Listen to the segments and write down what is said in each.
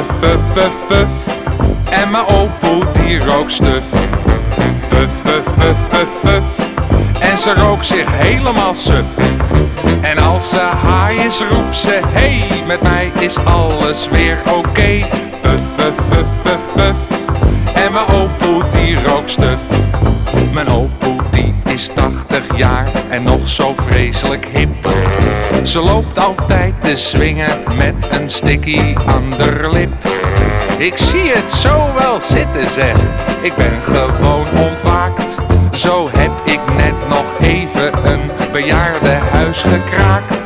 Puf, puf, puf, puf. En mijn opoe die rookt stuf. Puf, puf, puf, puf, puf. En ze rookt zich helemaal suf. En als ze haai is roept ze, hey, met mij is alles weer oké. Okay. Puf, puf, puf, puf, puf. En mijn opoe die rookt stuf. Mijn opoe is 80 jaar en nog zo vreselijk hip. Ze loopt altijd te swingen met een sticky aan de lip. Ik zie het zo wel zitten zeg, ik ben gewoon ontwaakt. Zo heb ik net nog even een bejaardenhuis gekraakt.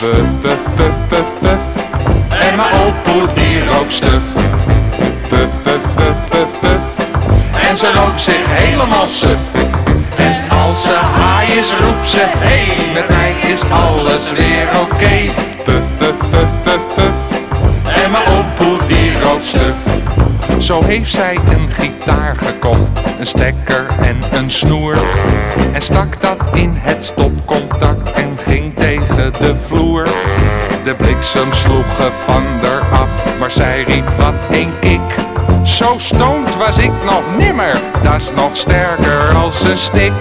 Puff, puff, puff, puff, puff. En mijn opoe die rookt stuf. En ze rookt zich helemaal suf. En als ze haai is, roept ze: Hey, met mij is alles weer oké. Puff, puff, puff, puff, puff. En mijn opoe die rookt. Zo heeft zij een gitaar gekocht, een stekker en een snoer. En stak dat in het stopcontact en ging tegen de vloer. De bliksem sloegen van af, maar zij riep wat een kick. Zo stoned was ik nog nimmer, dat is nog sterker als een stik.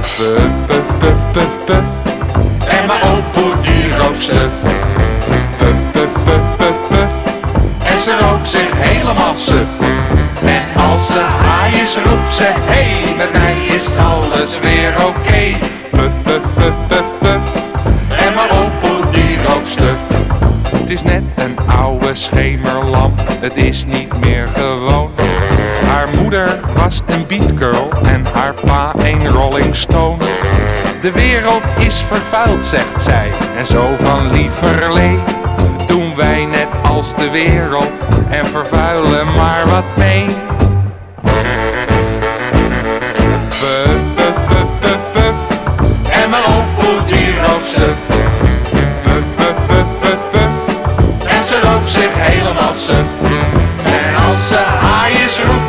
Puff, puff, puff, puff, puff. En mijn opoe die rookt stuf. Puff, puff, puff, puff, puff. En ze rookt zich helemaal suf. En als ze haai is, roept ze: Hey, met mij is alles weer oké. schemerlamp, het is niet meer gewoon. Haar moeder was een beatgirl en haar pa een Rolling Stone. De wereld is vervuild, zegt zij, en zo van lieverlee. Doen wij net als de wereld en vervuilen maar wat mee. Puff, puff, puff, puff, en mijn opoe die roostert. zich helemaal suf. En als ze haaien roept.